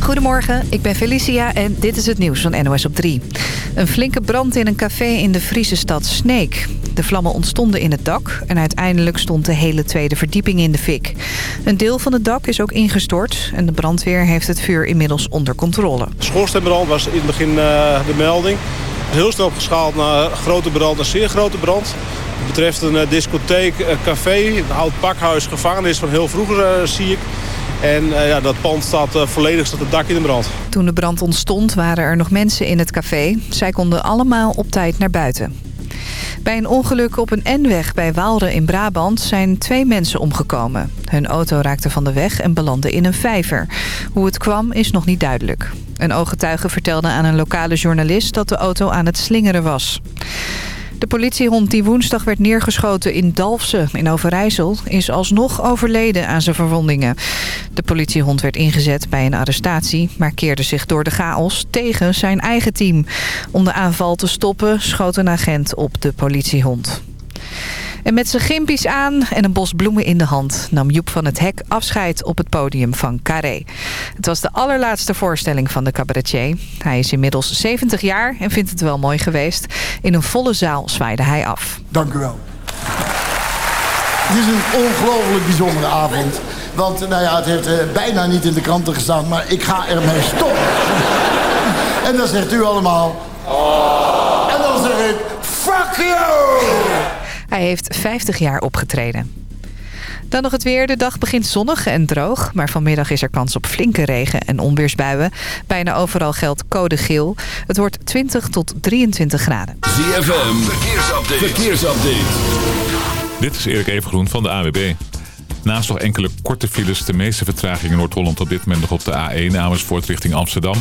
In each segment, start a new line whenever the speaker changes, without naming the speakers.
Goedemorgen, ik ben Felicia en dit is het nieuws van NOS op 3. Een flinke brand in een café in de Friese stad Sneek. De vlammen ontstonden in het dak en uiteindelijk stond de hele tweede verdieping in de fik. Een deel van het dak is ook ingestort en de brandweer heeft het vuur inmiddels onder controle.
Schoorsteenbrand was in het begin uh, de melding. Heel snel opgeschaald naar grote brand, een zeer grote brand. Het betreft een uh, discotheek, een café, een oud pakhuis, gevangenis van heel vroeger zie ik. En uh, ja, dat pand staat uh, volledig staat het dak in de brand.
Toen de brand ontstond waren er nog mensen in het café. Zij konden allemaal op tijd naar buiten. Bij een ongeluk op een N-weg bij Waalre in Brabant zijn twee mensen omgekomen. Hun auto raakte van de weg en belandde in een vijver. Hoe het kwam is nog niet duidelijk. Een ooggetuige vertelde aan een lokale journalist dat de auto aan het slingeren was. De politiehond die woensdag werd neergeschoten in Dalfsen in Overijssel... is alsnog overleden aan zijn verwondingen. De politiehond werd ingezet bij een arrestatie... maar keerde zich door de chaos tegen zijn eigen team. Om de aanval te stoppen schoot een agent op de politiehond. En met zijn gimpies aan en een bos bloemen in de hand... nam Joep van het Hek afscheid op het podium van Carré. Het was de allerlaatste voorstelling van de cabaretier. Hij is inmiddels 70 jaar en vindt het wel mooi geweest. In een volle zaal zwaaide hij af.
Dank u wel. Het is een ongelooflijk bijzondere avond. Want nou ja, het heeft uh, bijna niet in de kranten gestaan... maar ik ga ermee stoppen. en dan zegt u allemaal... En dan zeg ik... Fuck you!
Hij heeft 50 jaar opgetreden. Dan nog het weer. De dag begint zonnig en droog. Maar vanmiddag is er kans op flinke regen en onweersbuien. Bijna overal geldt code geel. Het wordt 20 tot 23 graden.
ZFM, verkeersupdate. verkeersupdate.
Dit is Erik Evengroen van de AWB. Naast nog enkele korte files, de meeste vertraging in Noord-Holland op dit moment nog op de A1 Amersfoort richting Amsterdam.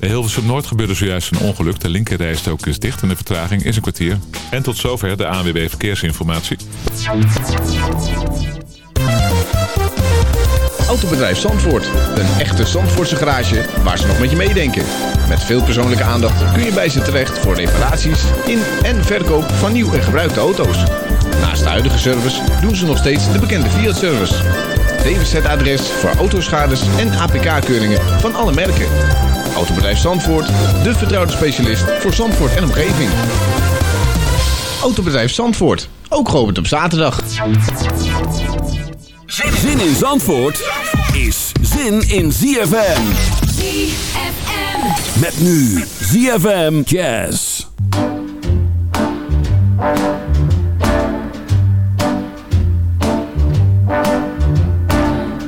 De Hilversum Noord gebeurde zojuist een ongeluk. De linkerrijstrook is dicht en de vertraging is een kwartier. En tot zover de ANWB Verkeersinformatie.
Autobedrijf Zandvoort. Een echte Zandvoortse garage waar ze nog met je meedenken. Met veel persoonlijke aandacht kun je bij ze terecht voor reparaties in en verkoop van nieuw en gebruikte auto's. Naast de huidige service doen ze nog steeds de bekende Fiat-service. DWZ-adres voor autoschades en APK-keuringen van alle merken. Autobedrijf Zandvoort, de vertrouwde specialist voor Zandvoort en omgeving. Autobedrijf Zandvoort, ook geopend op zaterdag.
Zin in Zandvoort is zin in ZFM.
ZFM.
Met nu ZFM Jazz.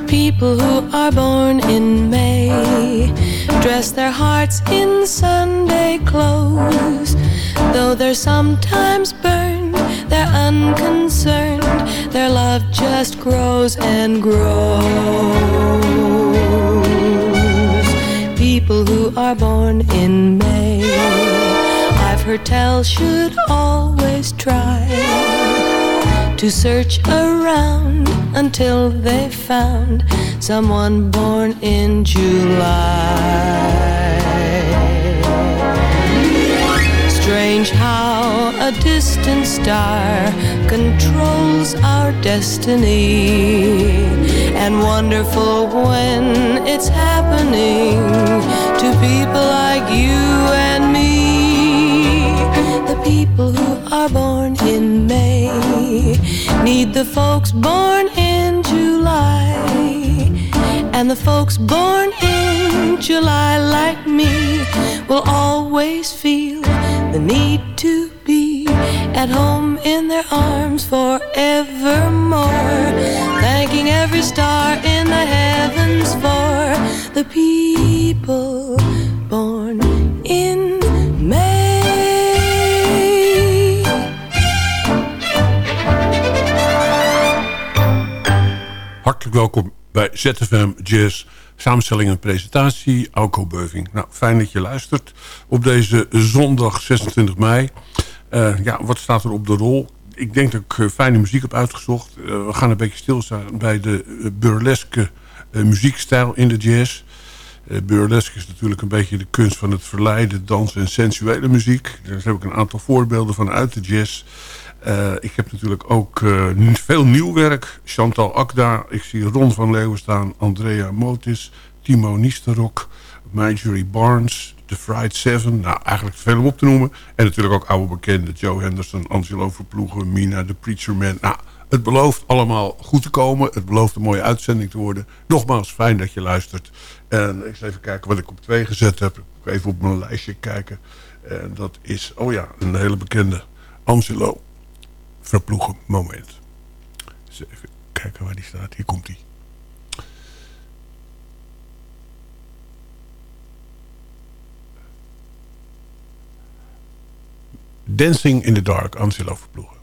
People who are born in May dress their hearts in Sunday clothes. Though they're sometimes burned, they're unconcerned. Their love just grows and grows. People who are born in May, I've heard tell, should always try to search around until they found someone born in July. Strange how a distant star controls our destiny, and wonderful when it's happening to people like you and me. The people who are born in May need the folks born in July. And the folks born in July, like me, will always feel the need to be at home in their arms forevermore. Thanking every star in the heavens for the people born in
Hartelijk welkom bij ZFM Jazz. Samenstelling en presentatie, Auko Beuving. Nou, fijn dat je luistert op deze zondag 26 mei. Uh, ja, wat staat er op de rol? Ik denk dat ik uh, fijne muziek heb uitgezocht. Uh, we gaan een beetje stilstaan bij de burleske muziekstijl in de jazz. burlesque is natuurlijk een beetje de kunst van het verleiden, dansen en sensuele muziek. Daar heb ik een aantal voorbeelden van uit de jazz. Uh, ik heb natuurlijk ook uh, veel nieuw werk. Chantal Akda, ik zie Ron van Leeuwen staan, Andrea Motis, Timo Nisterok, Marjorie Barnes, The Fried Seven. Nou, eigenlijk veel om op te noemen. En natuurlijk ook oude bekenden. Joe Henderson, Angelo Verploegen, Mina, The Preacher Man. Nou, het belooft allemaal goed te komen. Het belooft een mooie uitzending te worden. Nogmaals, fijn dat je luistert. En ik zal even kijken wat ik op twee gezet heb. Even op mijn lijstje kijken. En dat is, oh ja, een hele bekende. Angelo Verploegen moment. Dus even kijken waar die staat. Hier komt hij. Dancing in the Dark, Angelo Verploegen.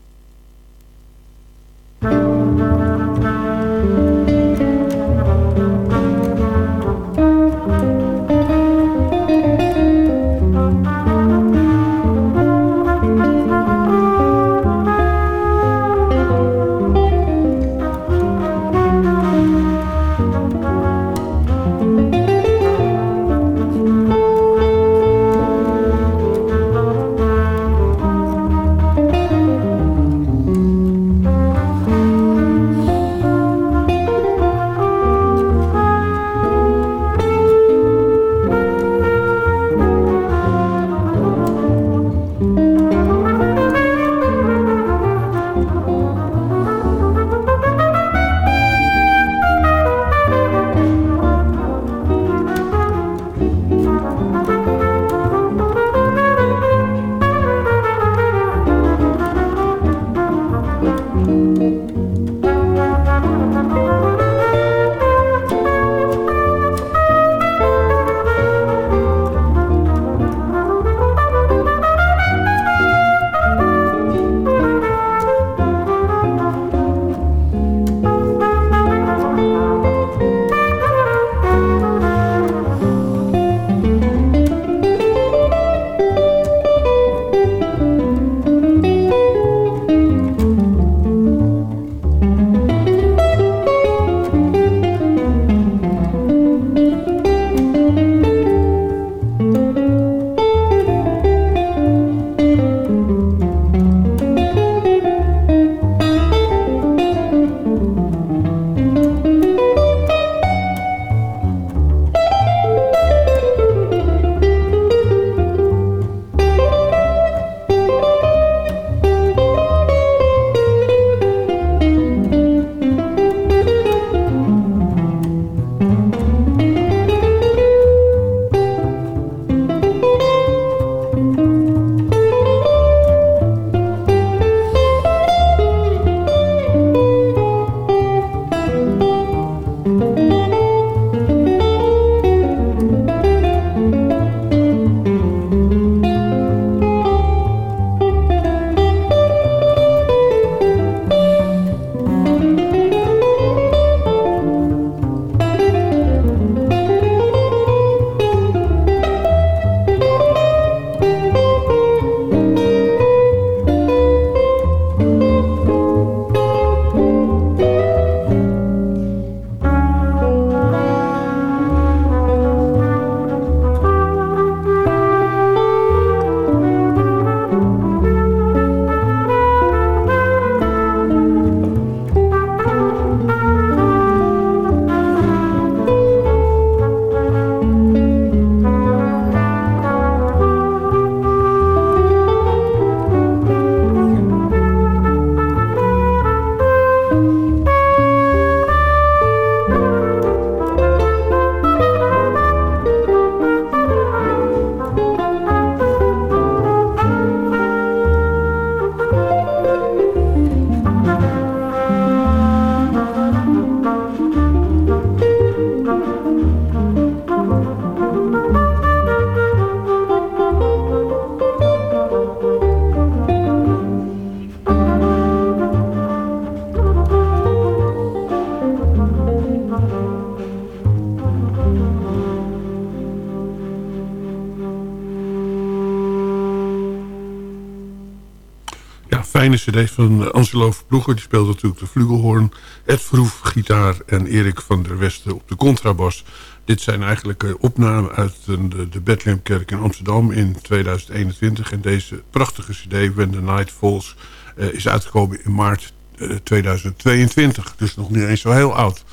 Fijne cd van Angelo Verploegen. Die speelt natuurlijk de flugelhoorn. Ed Vroef, gitaar en Erik van der Westen op de contrabas. Dit zijn eigenlijk eh, opnamen uit de, de Bethlehemkerk in Amsterdam in 2021. En deze prachtige cd, When the Night Falls, is uitgekomen in maart uh, 2022. Dus nog niet eens zo heel oud.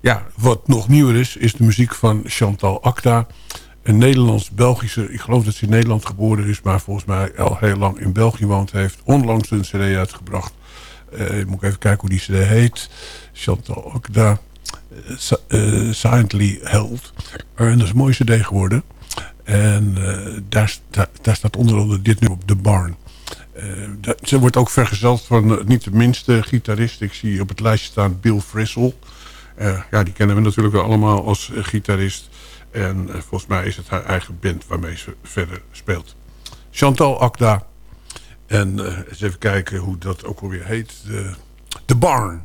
Ja, wat nog nieuwer is, is de muziek van Chantal Acta. Een Nederlands-Belgische, ik geloof dat ze in Nederland geboren is... maar volgens mij al heel lang in België woont. heeft onlangs een cd uitgebracht. Uh, moet ik even kijken hoe die cd heet. Chantal Acta, uh, Silently Held. en dat is een mooie cd geworden. En daar, staat onder andere dit nu op The Barn. ze wordt ook vergezeld van niet de minste gitarist. Ik zie op het lijstje staan Bill Frisell... Uh, ja, die kennen we natuurlijk allemaal als gitarist. En uh, volgens mij is het haar eigen band waarmee ze verder speelt. Chantal Akda. En eens even kijken hoe dat ook alweer heet. De, The Barn.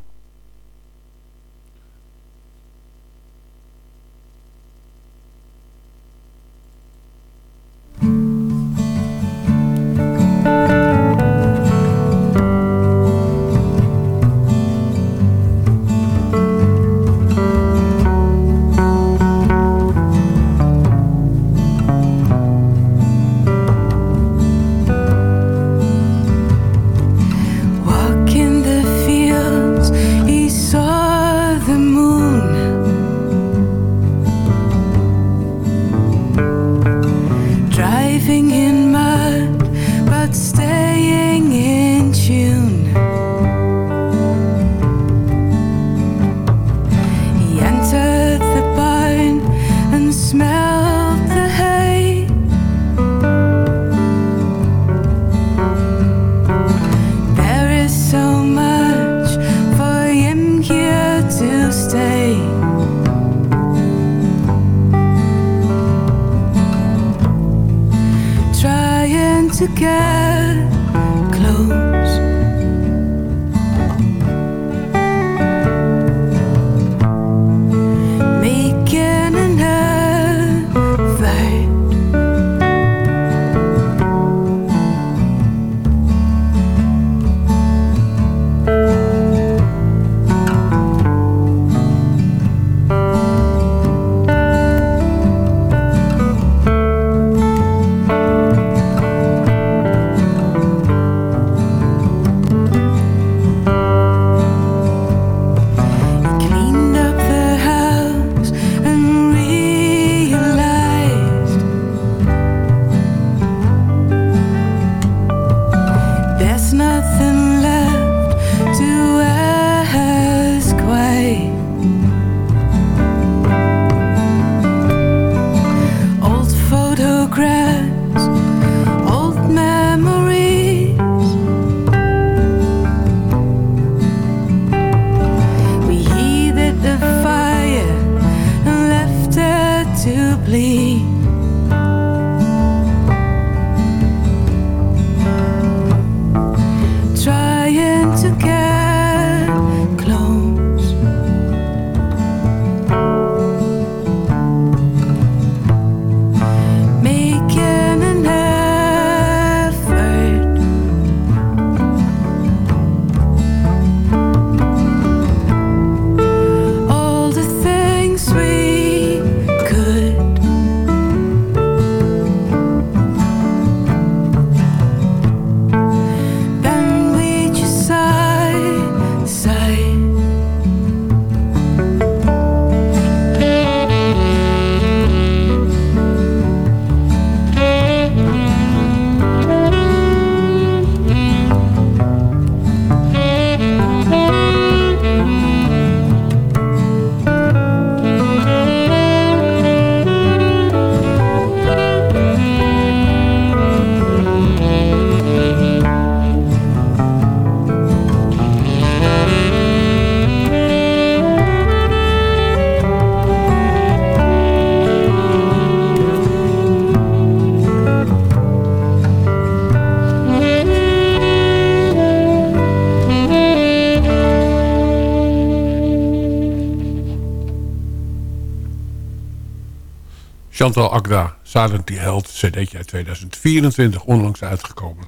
Chantal Agda, Silently Held, cd'tje uit 2024, onlangs uitgekomen.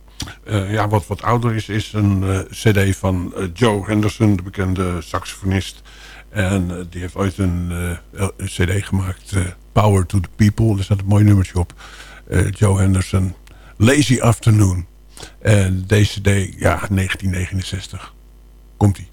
Uh, ja, wat wat ouder is, is een uh, cd van uh, Joe Henderson, de bekende saxofonist. En die heeft ooit een, een cd gemaakt, Power to the People. Daar staat een mooi nummertje op. Joe Henderson, Lazy Afternoon. En deze cd, ja, 1969. Komt-ie.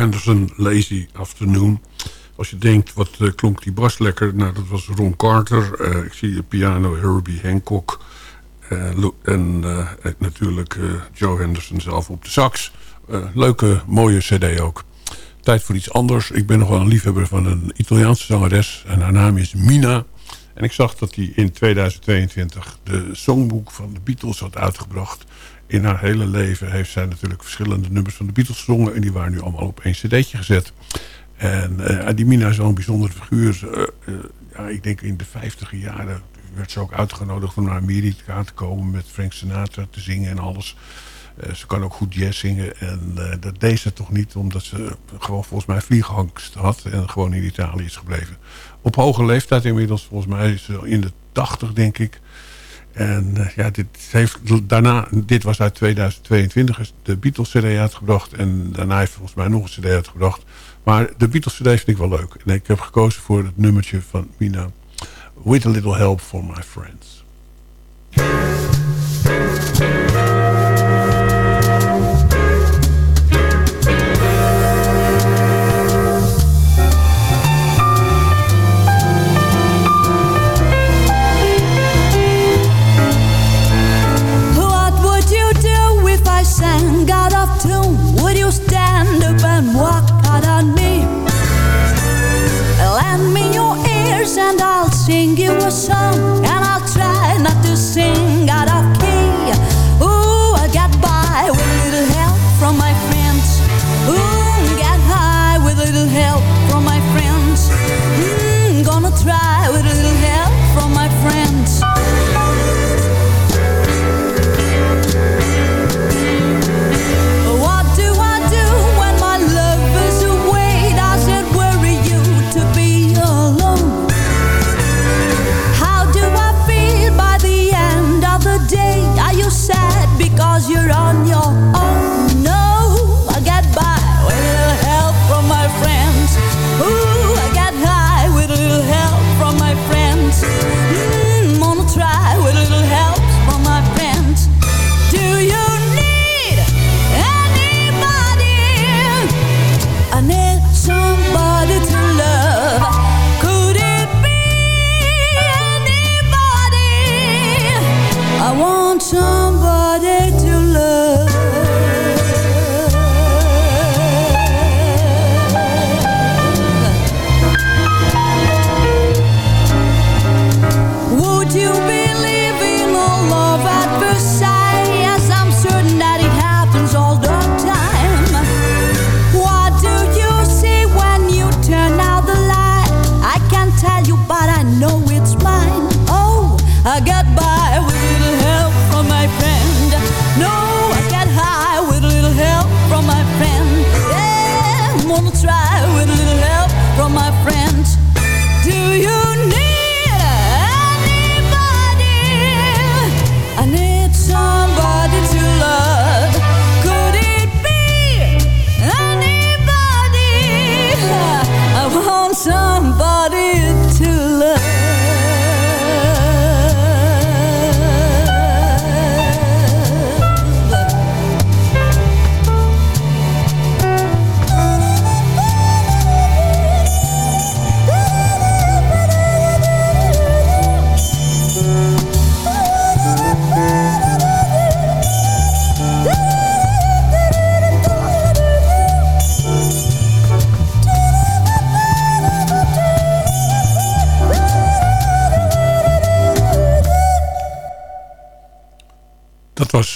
Henderson, Lazy Afternoon. Als je denkt, wat uh, klonk die bas lekker? Nou, dat was Ron Carter. Uh, ik zie de piano Herbie Hancock. Uh, en natuurlijk Joe Henderson zelf op de sax. leuke, mooie cd ook. Tijd voor iets anders. Ik ben nog wel een liefhebber van een Italiaanse zangeres. En haar naam is Mina. En ik zag dat hij in 2022 de songboek van de Beatles had uitgebracht in haar hele leven heeft zij natuurlijk verschillende nummers van de Beatles gezongen. En die waren nu allemaal op één cd'tje gezet. En uh, Mina is zo'n bijzondere figuur. Uh, uh, ja, ik denk in de vijftige jaren werd ze ook uitgenodigd om naar Amerika te komen met Frank Sinatra te zingen en alles. ze kan ook goed jazz zingen. En dat deed ze toch niet, omdat ze gewoon volgens mij vliegangst had. En gewoon in Italië is gebleven. Op hoge leeftijd inmiddels, volgens mij is ze in de tachtig denk ik. En uh, ja, dit, heeft daarna, dit was uit 2022, is de Beatles CD uitgebracht. En daarna heeft volgens mij nog een CD uitgebracht. Maar de Beatles CD vind ik wel leuk. En ik heb gekozen voor het nummertje van Mina. With a little help for my friends. know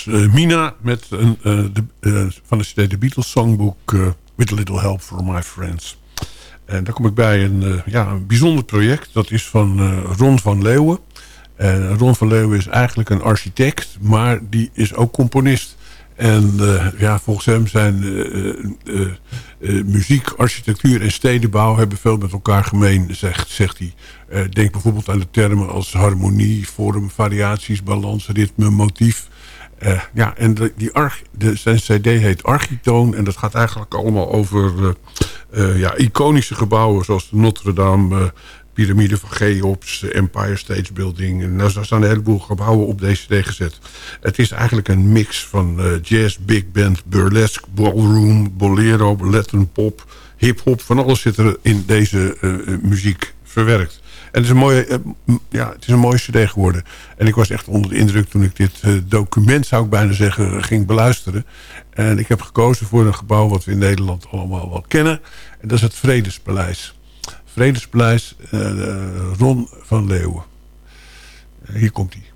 was Mina met een, de, van de CD Beatles Songbook... With a Little Help for My Friends. En daar kom ik bij een, ja, een bijzonder project. Dat is van Ron van Leeuwen. En Ron van Leeuwen is eigenlijk een architect... maar die is ook componist... En ja, volgens hem zijn muziek, architectuur en stedenbouw hebben veel met elkaar gemeen, zegt, zegt hij. denk bijvoorbeeld aan de termen als harmonie, vorm, variaties, balans, ritme, motief. Ja, en de, die arch, de, zijn cd heet Architoon en dat gaat eigenlijk allemaal over ja, iconische gebouwen zoals de Notre Dame, piramide van Cheops, Empire State Building. En daar staan een heleboel gebouwen op deze CD gezet. Het is eigenlijk een mix van jazz, big band, burlesque, ballroom, bolero, Latin pop, hip-hop. Van alles zit er in deze muziek verwerkt. En het is, een mooie, uh, ja, het is een mooie cd geworden. En ik was echt onder de indruk toen ik dit document, zou ik bijna zeggen, ging beluisteren. En ik heb gekozen voor een gebouw wat we in Nederland allemaal wel kennen. En dat is het Vredespaleis. Vredespaleis uh, Ron van Leeuwen. Hier komt hij.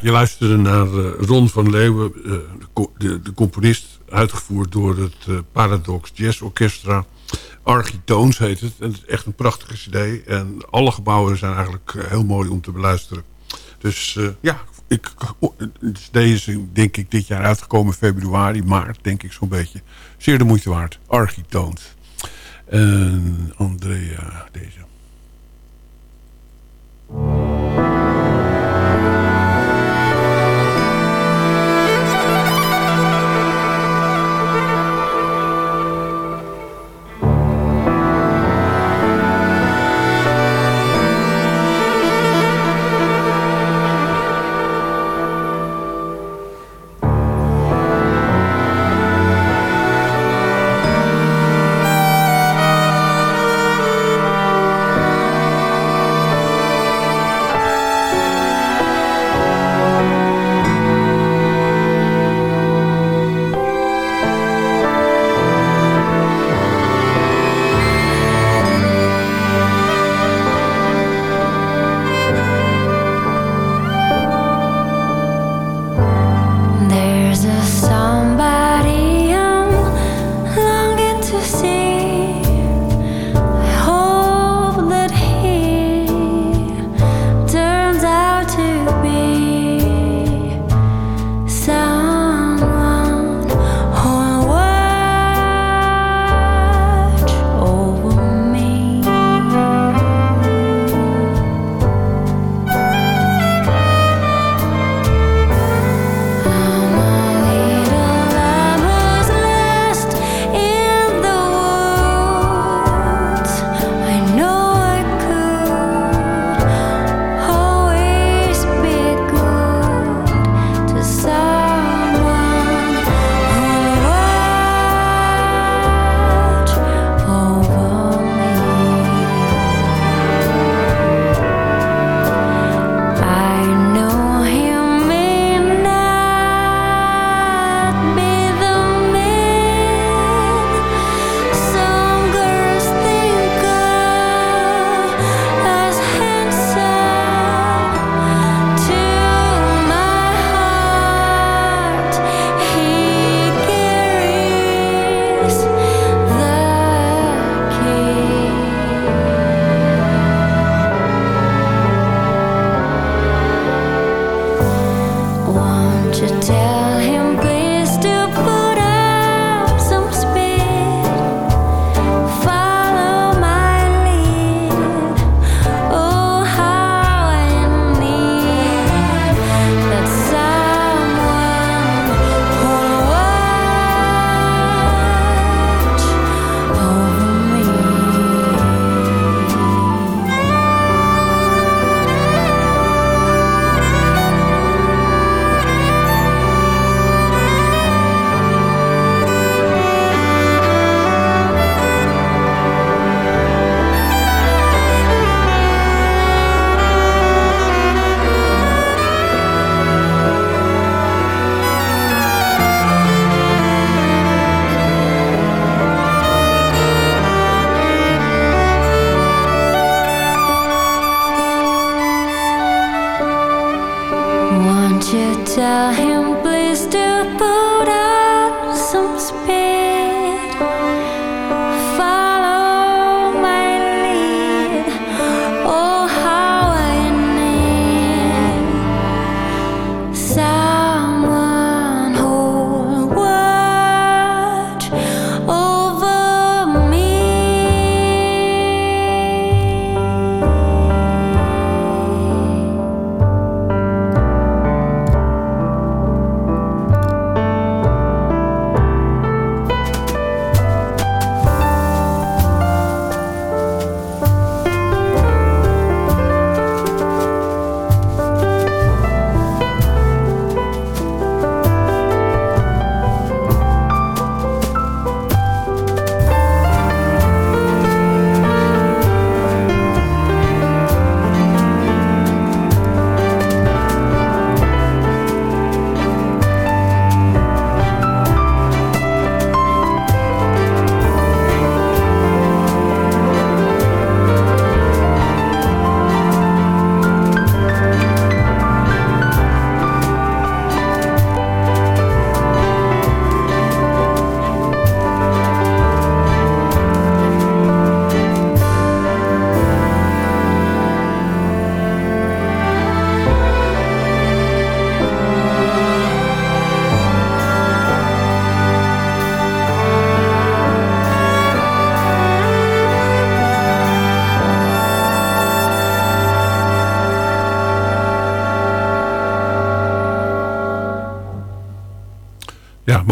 Je luisterde naar uh, Ron van Leeuwen, uh, de, de, componist... uitgevoerd door het uh, Paradox Jazz Orchestra. Architoons heet het. En het is echt een prachtige cd. En alle gebouwen zijn eigenlijk heel mooi om te beluisteren. Dus ja, ik, deze is denk ik dit jaar uitgekomen februari, maart, denk ik zo'n beetje. Zeer de moeite waard. Architoons. En Andrea, deze.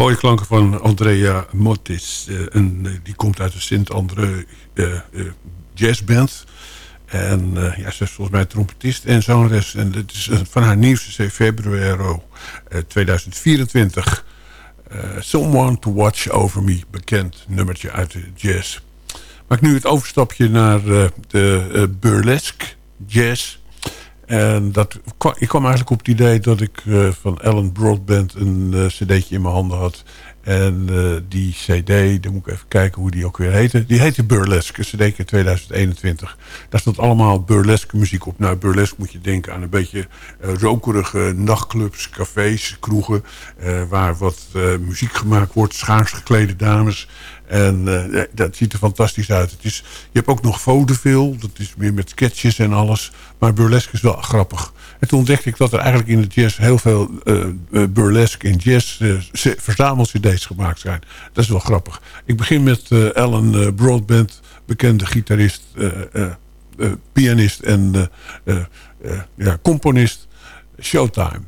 Mooie klanken van Andrea Motis. en, die komt uit de Sint-André jazzband. En ja, ze is volgens mij trompetist en zangeres. En dit is van haar nieuwste C. Februari 2024. Someone to Watch Over Me. Bekend nummertje uit de jazz. Maak nu het overstapje naar de burlesque jazz. En dat, ik kwam eigenlijk op het idee dat ik uh, van Alan Broadband een uh, cd'tje in mijn handen had. En uh, die cd, dan moet ik even kijken hoe die ook weer heette. Die heette Burlesque, cd 2021. Daar stond allemaal burlesque muziek op. Nou, burlesque moet je denken aan een beetje rokerige nachtclubs, cafés, kroegen. waar wat muziek gemaakt wordt, schaars geklede dames. En uh, dat ziet er fantastisch uit. Het is, je hebt ook nog vaudeville. Dat is meer met sketches en alles. Maar burlesque is wel grappig. En toen ontdekte ik dat er eigenlijk in de jazz heel veel uh, burlesque en jazz uh, verzamelcd's gemaakt zijn. Dat is wel grappig. Ik begin met Alan Broadbent, bekende gitarist, pianist en ja, componist. Showtime.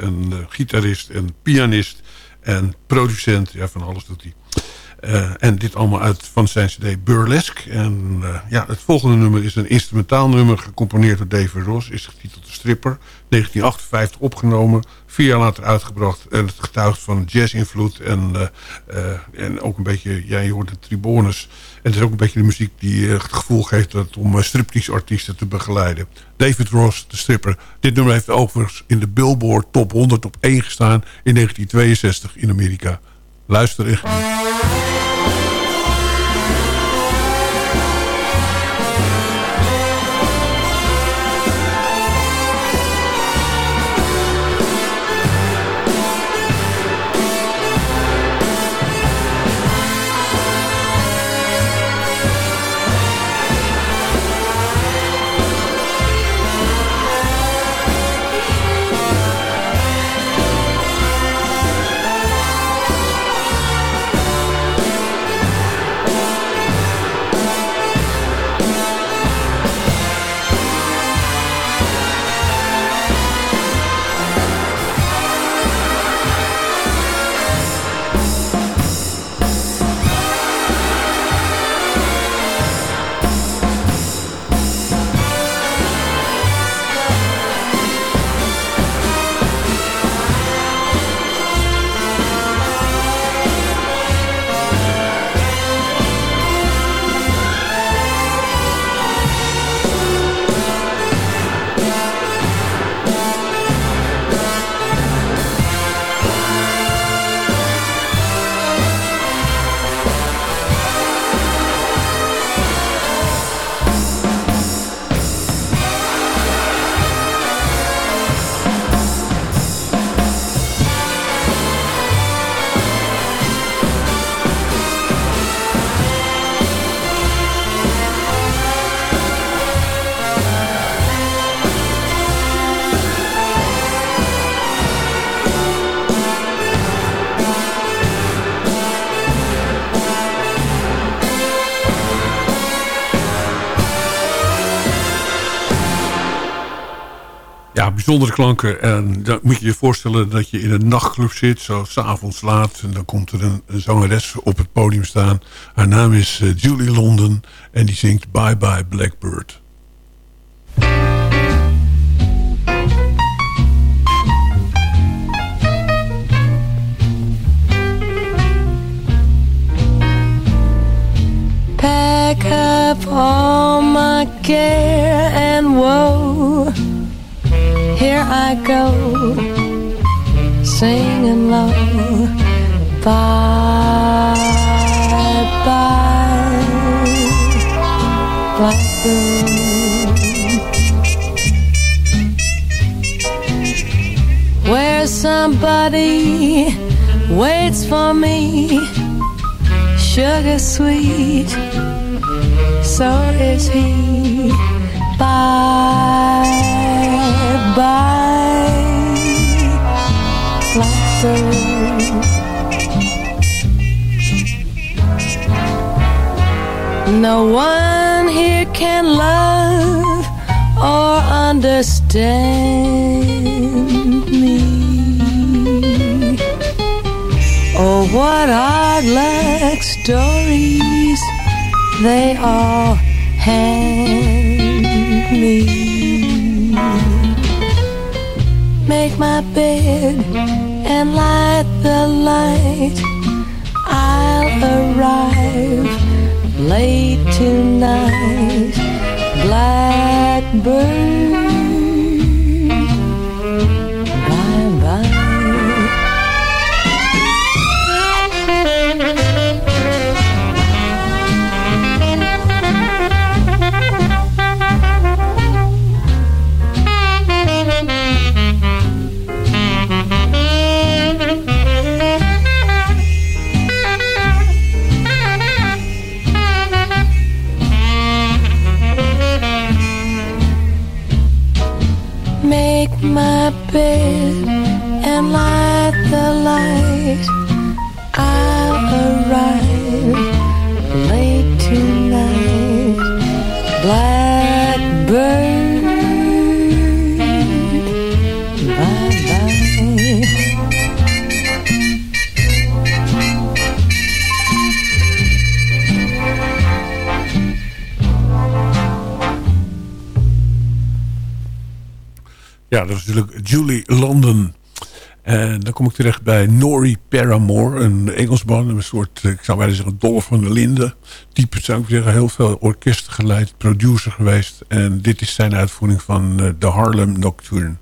En uh, gitarist en pianist en producent. Ja, van alles doet hij. Uh, en dit allemaal uit van zijn cd Burlesque. En uh, ja, het volgende nummer is een instrumentaal nummer... gecomponeerd door David Ross. Is getiteld Stripper. 1958 opgenomen. Vier jaar later uitgebracht. En het getuigt van jazz-invloed. En, uh, en ook een beetje... Ja, je hoort de tribones. En het is ook een beetje de muziek die het gevoel geeft... Dat om striptease-artiesten te begeleiden. David Ross, De Stripper. Dit nummer heeft overigens in de Billboard Top 100 op 1 gestaan... in 1962 in Amerika. Luister en bijzondere klanken. En dan moet je je voorstellen dat je in een nachtclub zit, zo s'avonds laat. En dan komt er een, zangeres op het podium staan. Haar naam is uh, Julie London en die zingt Bye Bye Blackbird.
Pack up all my care and woe here I go, singing low. Bye, bye, blackbird. Where somebody waits for me, sugar sweet, so is he. Bye by blackbird. No one here can love or understand me. Oh, what odd luck stories they all hand me make my bed and light the light. I'll arrive late tonight, blackbird.
Ik terecht bij Nori Paramore, een Engelsman. Een soort, ik zou bijna zeggen, Dolph van der Linde. Type zou ik zeggen, heel veel orkesten geleid, producer geweest. En dit is zijn uitvoering van uh, de Harlem Nocturne.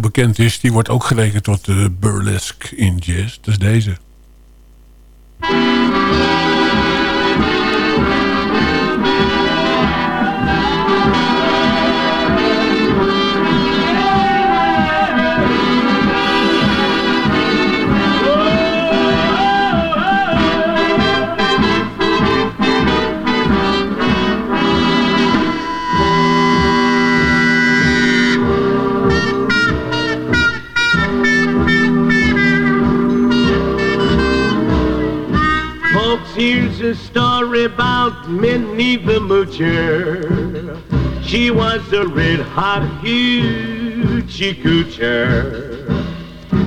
Bekend is... die wordt ook gerekend tot de burlesque in jazz. Dat is deze.
A story about Minnie the Moocher. She was a red hot hoochie coocher.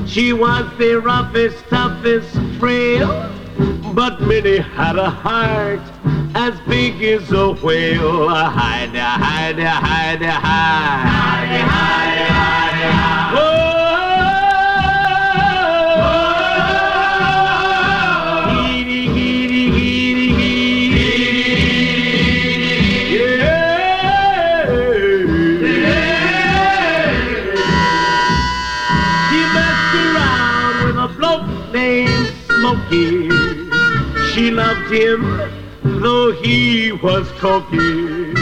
She was the roughest, toughest frail, but Minnie had a heart as big as a whale. Hide, hide, hide, hide. Hide, hide, hide, hide. Him, though he was cocky.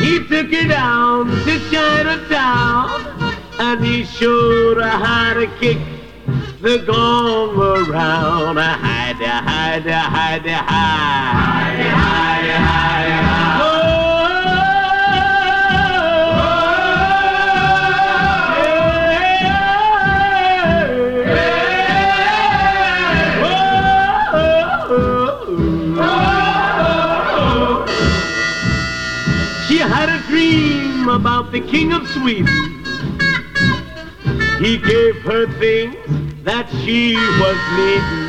He took her down to Chinatown, and he showed her how to kick the gong around. Hide, hide. Hide, hide, about the king of Sweden. He gave her things that she was needing.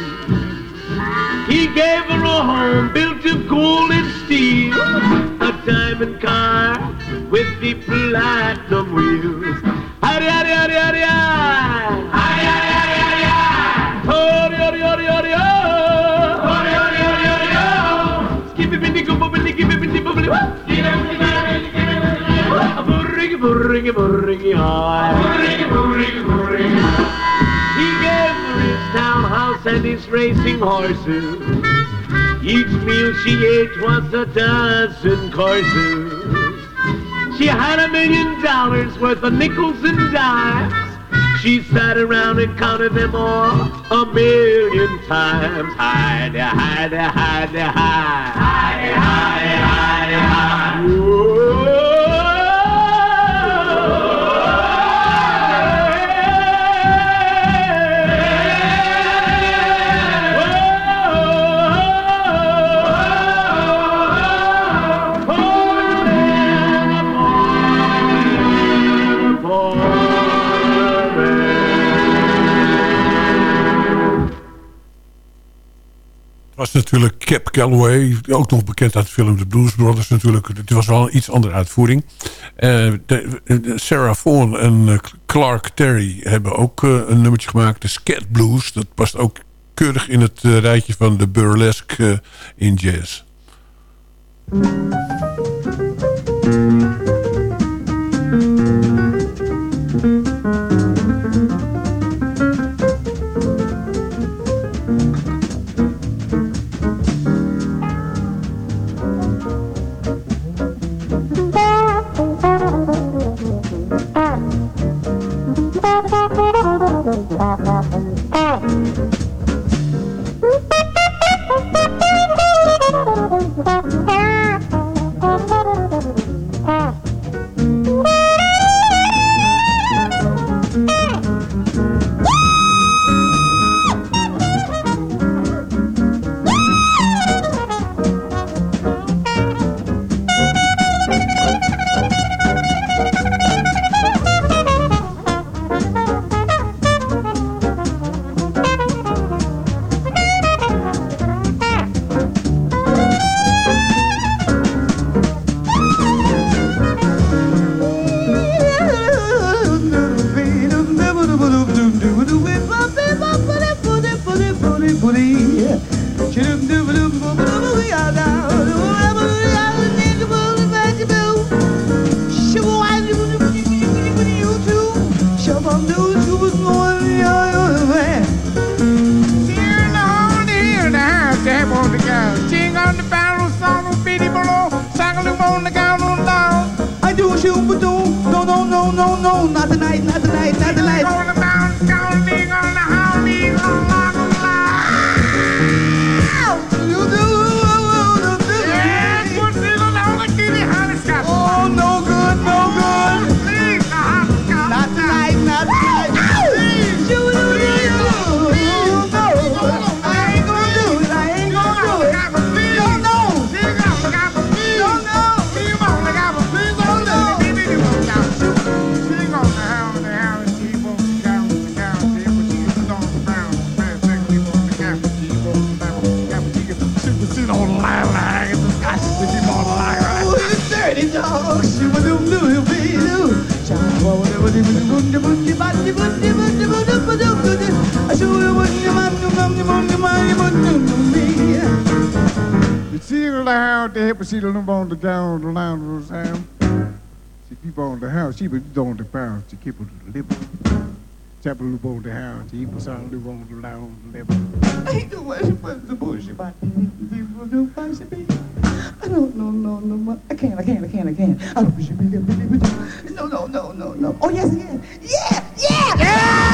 He gave her a home built of gold and steel, a diamond car with the platinum wheels. Skip it, bindy, go, bindy, give it, bindy, bubbly, whoop. Burringy, burringy, burringy, high. Burringy, burringy, burringy. He gave her his townhouse and his racing horses. Each meal she ate was a dozen courses. She had a million dollars worth of nickels and dimes. She sat around and counted them all a million times. Hide, hide, hide, hide. Hide, hide, hide, hide.
Was natuurlijk Cap Calloway, ook nog bekend uit de film The Blues Brothers natuurlijk. Het was wel een iets andere uitvoering. Eh, de- Sarah Vaughan en eh, Clark Terry hebben ook eh, een nummertje gemaakt. De Scat Blues, dat past ook keurig in het eh, rijtje van de burlesque eh, in jazz.
parents, she bedoelde de parents de kippen de lippen. Zij the de haren, die persoon die woonde de lauwe lippen. Ik doe wat ze put de boosje the Die bedoelde bij ze bij. I don't know, no, no, no. I can't, I can't, I can't, I can't. I don't know you be there. No, no, no, no, no. Oh, yes, yes. Yeah, yeah! Yeah!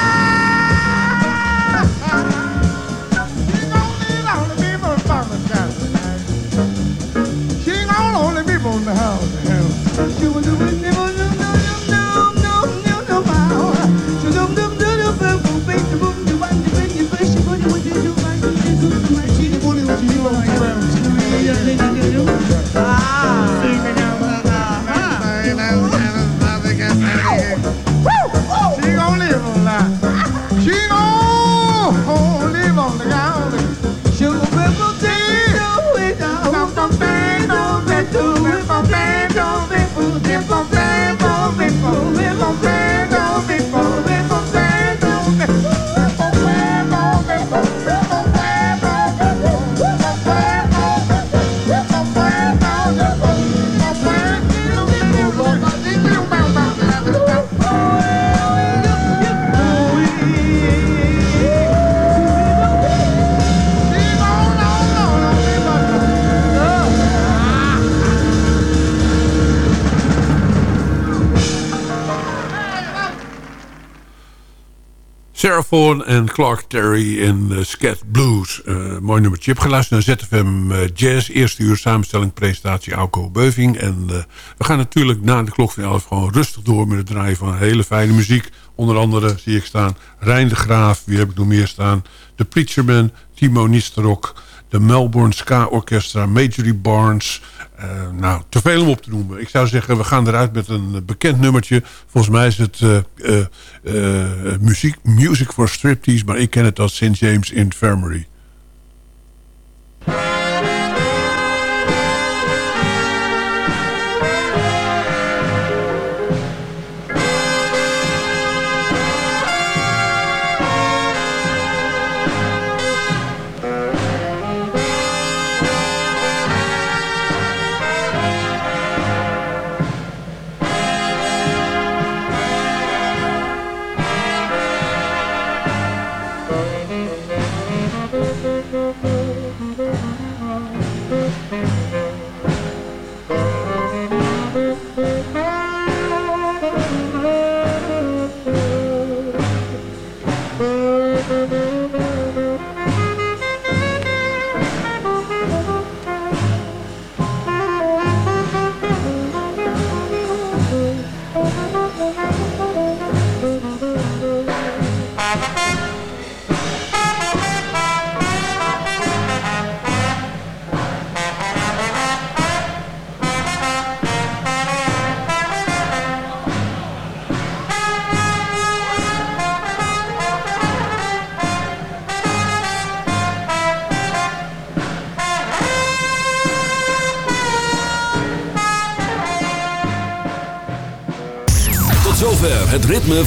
Seraphon en Clark Terry in uh, Scat Blues. Uh, mooi nummertje. Je hebt geluisterd naar ZFM uh, Jazz. Eerste uur samenstelling, presentatie Alco Beuving. En we gaan natuurlijk na de klok van 11 gewoon rustig door met het draaien van hele fijne muziek. Onder andere zie ik staan Rijn de Graaf. Wie heb ik nog meer staan? De Preacherman, Timo Nisterok. De Melbourne Ska Orchestra, Majorie Barnes... Uh, nou, te veel om op te noemen. Ik zou zeggen, we gaan eruit met een bekend nummertje. Volgens mij is het uh, muziek, Music for Striptease... maar ik ken het als St. James Infirmary.